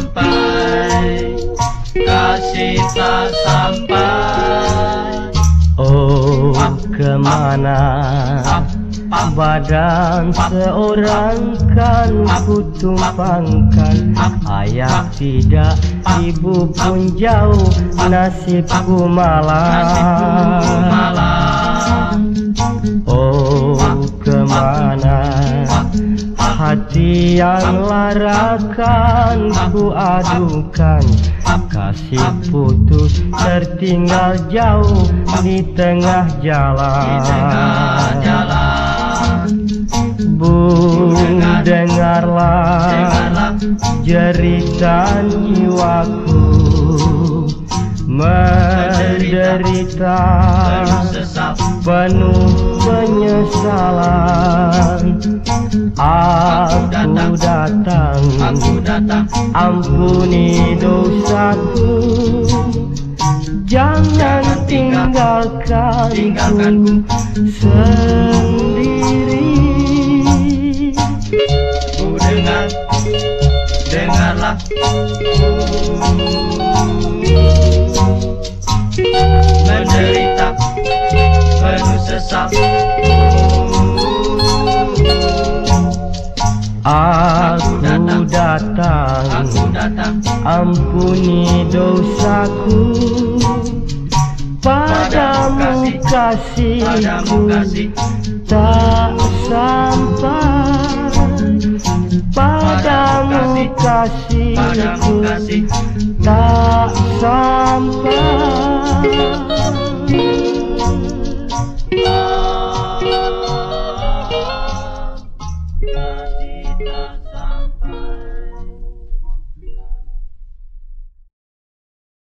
sampai Kasih tak sampai. Oh ke mana Badan seorang kan ku tumpangkan Ayah tidak, ibu pun jauh Nasibku malah Hati yang larakan ku adukan. Kasih putus tertinggal jauh di tengah jalan. Bu dengarlah jeritan jiwaku. Menderita penuh penyesalan Aku datang. Ampuni dosaku. Jangan tinggalkanku sendiri. Ku dengar, dengarlah Aku datang. Aku datang. Ampuni dosaku. Padamu kasihku. Padamu kasih. Tak sampai. Padamu Padamu kasihku